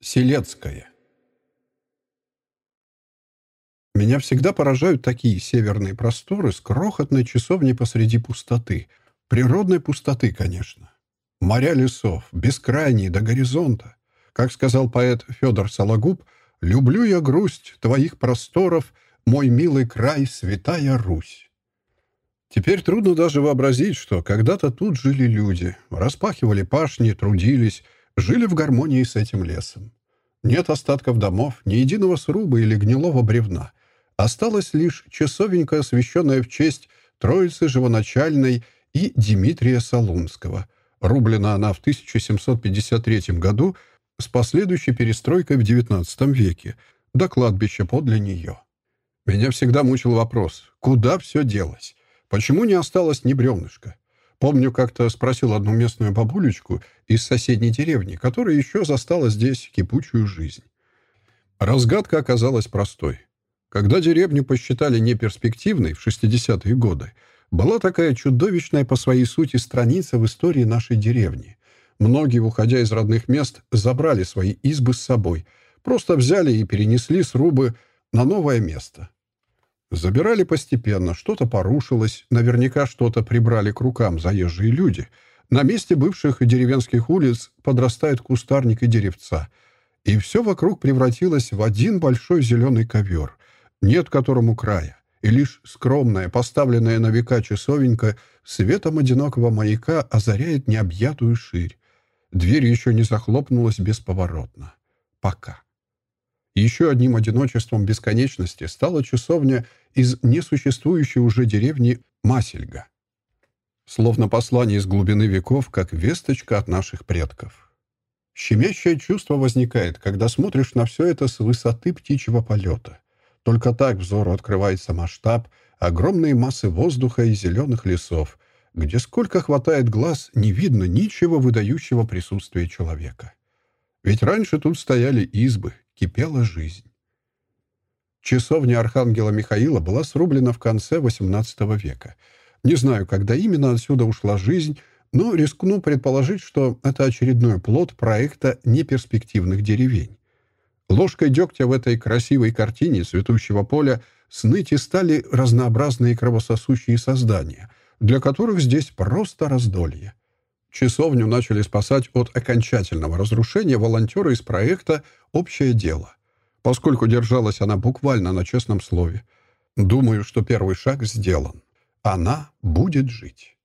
Селецкая. Меня всегда поражают такие северные просторы с крохотной часовней посреди пустоты. Природной пустоты, конечно. Моря лесов, бескрайние до горизонта. Как сказал поэт Федор Сологуб, «Люблю я грусть твоих просторов, мой милый край, святая Русь». Теперь трудно даже вообразить, что когда-то тут жили люди, распахивали пашни, трудились, жили в гармонии с этим лесом. Нет остатков домов, ни единого сруба или гнилого бревна. Осталась лишь часовенька, освященная в честь Троицы Живоначальной и Дмитрия Солунского. Рублена она в 1753 году с последующей перестройкой в XIX веке, до кладбища подле нее. Меня всегда мучил вопрос, куда все делось? Почему не осталось ни бревнышка? Помню, как-то спросил одну местную бабулечку из соседней деревни, которая еще застала здесь кипучую жизнь. Разгадка оказалась простой. Когда деревню посчитали неперспективной в 60-е годы, была такая чудовищная по своей сути страница в истории нашей деревни. Многие, уходя из родных мест, забрали свои избы с собой, просто взяли и перенесли срубы на новое место. Забирали постепенно, что-то порушилось, наверняка что-то прибрали к рукам заезжие люди. На месте бывших деревенских улиц подрастают кустарник и деревца. И все вокруг превратилось в один большой зеленый ковер, нет которому края. И лишь скромная, поставленная на века часовенька светом одинокого маяка озаряет необъятую ширь. Дверь еще не захлопнулась бесповоротно. Пока. Еще одним одиночеством бесконечности стала часовня из несуществующей уже деревни Масельга. Словно послание из глубины веков, как весточка от наших предков. Щемящее чувство возникает, когда смотришь на все это с высоты птичьего полета. Только так взору открывается масштаб, огромные массы воздуха и зеленых лесов, где сколько хватает глаз, не видно ничего выдающего присутствия человека. Ведь раньше тут стояли избы, кипела жизнь. Часовня Архангела Михаила была срублена в конце XVIII века. Не знаю, когда именно отсюда ушла жизнь, но рискну предположить, что это очередной плод проекта неперспективных деревень. Ложкой дегтя в этой красивой картине цветущего поля сныти стали разнообразные кровососущие создания, для которых здесь просто раздолье. Часовню начали спасать от окончательного разрушения волонтеры из проекта «Общее дело», поскольку держалась она буквально на честном слове. Думаю, что первый шаг сделан. Она будет жить.